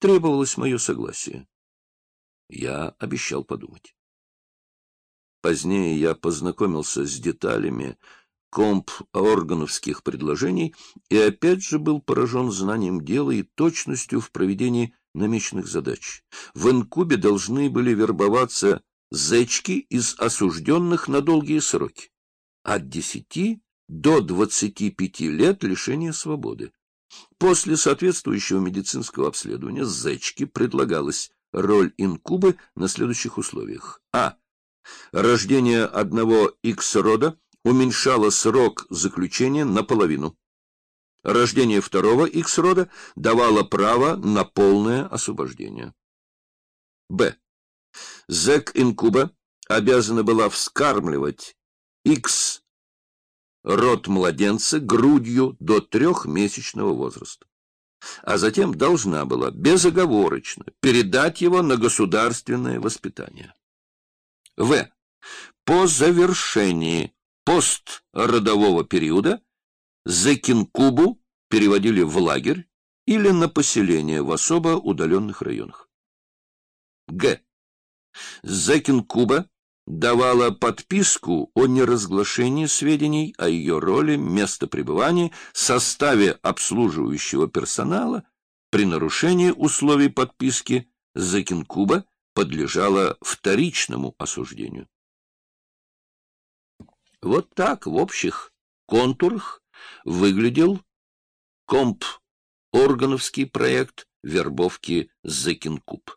требовалось мое согласие. Я обещал подумать. Позднее я познакомился с деталями комп-органовских предложений и опять же был поражен знанием дела и точностью в проведении намеченных задач. В инкубе должны были вербоваться зечки из осужденных на долгие сроки. От десяти до двадцати пяти лет лишения свободы. После соответствующего медицинского обследования зечки предлагалась роль инкубы на следующих условиях. А. Рождение одного X-рода уменьшало срок заключения наполовину. Рождение второго X-рода давало право на полное освобождение. Б. Зэк-инкуба обязана была вскармливать X род младенца грудью до трехмесячного возраста, а затем должна была безоговорочно передать его на государственное воспитание. В. По завершении постродового периода Зекинкубу переводили в лагерь или на поселение в особо удаленных районах. Г. Зекинкуба давала подписку о неразглашении сведений о ее роли, место пребывания, составе обслуживающего персонала. При нарушении условий подписки Закинкуба подлежала вторичному осуждению. Вот так в общих контурах выглядел комп-органовский проект вербовки Закинкуб.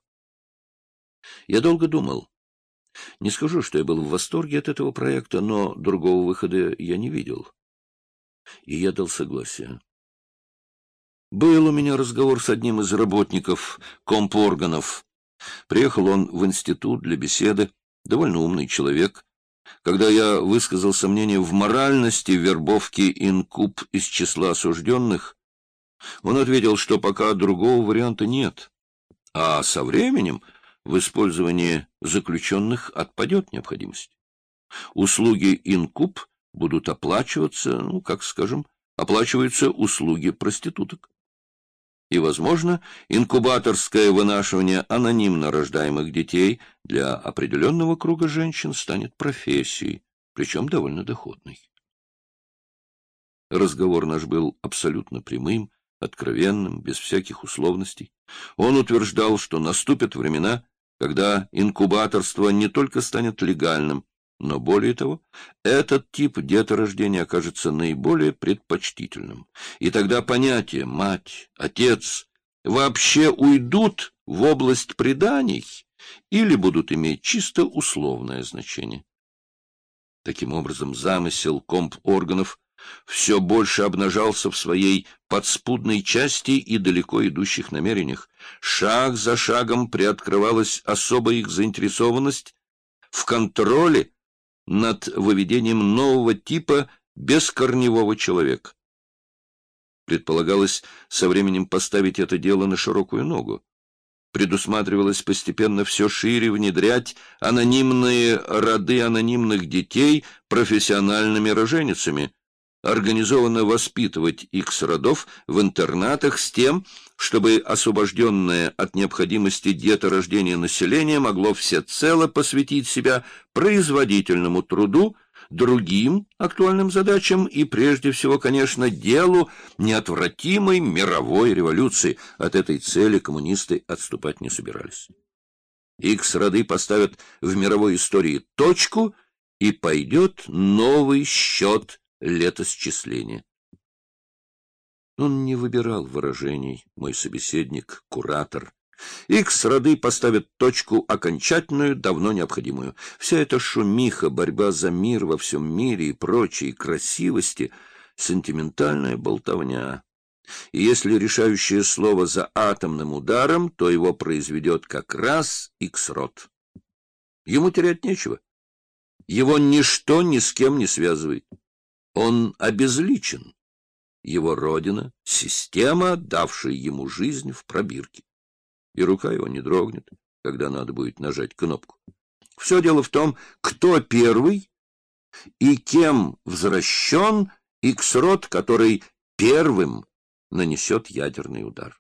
Я долго думал, не скажу, что я был в восторге от этого проекта, но другого выхода я не видел. И я дал согласие. Был у меня разговор с одним из работников компорганов. Приехал он в институт для беседы, довольно умный человек. Когда я высказал сомнение в моральности вербовки инкуб из числа осужденных, он ответил, что пока другого варианта нет. А со временем в использовании заключенных отпадет необходимость. Услуги инкуб будут оплачиваться, ну, как скажем, оплачиваются услуги проституток. И, возможно, инкубаторское вынашивание анонимно рождаемых детей для определенного круга женщин станет профессией, причем довольно доходной. Разговор наш был абсолютно прямым, откровенным, без всяких условностей. Он утверждал, что наступят времена, когда инкубаторство не только станет легальным, но более того, этот тип деторождения окажется наиболее предпочтительным. И тогда понятия «мать», «отец» вообще уйдут в область преданий или будут иметь чисто условное значение. Таким образом, замысел комп органов все больше обнажался в своей подспудной части и далеко идущих намерениях. Шаг за шагом приоткрывалась особая их заинтересованность в контроле над выведением нового типа бескорневого человека. Предполагалось со временем поставить это дело на широкую ногу. Предусматривалось постепенно все шире внедрять анонимные роды анонимных детей профессиональными роженицами, организованно воспитывать X-родов в интернатах с тем, чтобы освобожденное от необходимости деторождения население могло всецело посвятить себя производительному труду, другим актуальным задачам и, прежде всего, конечно, делу неотвратимой мировой революции. От этой цели коммунисты отступать не собирались. X-роды поставят в мировой истории точку, и пойдет новый счет летосчисления. Он не выбирал выражений, мой собеседник, куратор. Икс-роды поставят точку окончательную, давно необходимую. Вся эта шумиха, борьба за мир во всем мире и прочие красивости — сентиментальная болтовня. И если решающее слово за атомным ударом, то его произведет как раз Икс-род. Ему терять нечего. Его ничто ни с кем не связывает. Он обезличен. Его родина — система, давшая ему жизнь в пробирке. И рука его не дрогнет, когда надо будет нажать кнопку. Все дело в том, кто первый и кем возвращен X-род, который первым нанесет ядерный удар.